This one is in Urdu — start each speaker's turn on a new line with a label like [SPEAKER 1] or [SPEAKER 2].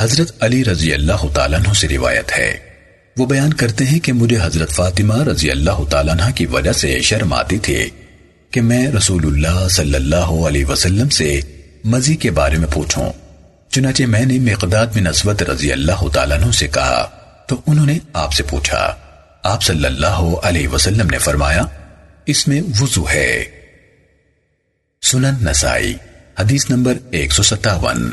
[SPEAKER 1] حضرت علی رضی اللہ تعالیٰ عنہ سے روایت ہے۔ وہ بیان کرتے ہیں کہ مجھے حضرت فاطمہ رضی اللہ تعالیٰ عنہ کی وجہ سے شرم آتی تھی کہ میں رسول اللہ صلی اللہ علیہ وسلم سے مزی کے بارے میں پوچھوں۔ چنانچہ میں نے مقداد بن اسود رضی اللہ تعالیٰ عنہ سے کہا تو انہوں نے آپ سے پوچھا۔ آپ صلی اللہ علیہ وسلم نے فرمایا، اس میں وضو ہے۔ سنن نسائی، حدیث نمبر ایک سو ستاون۔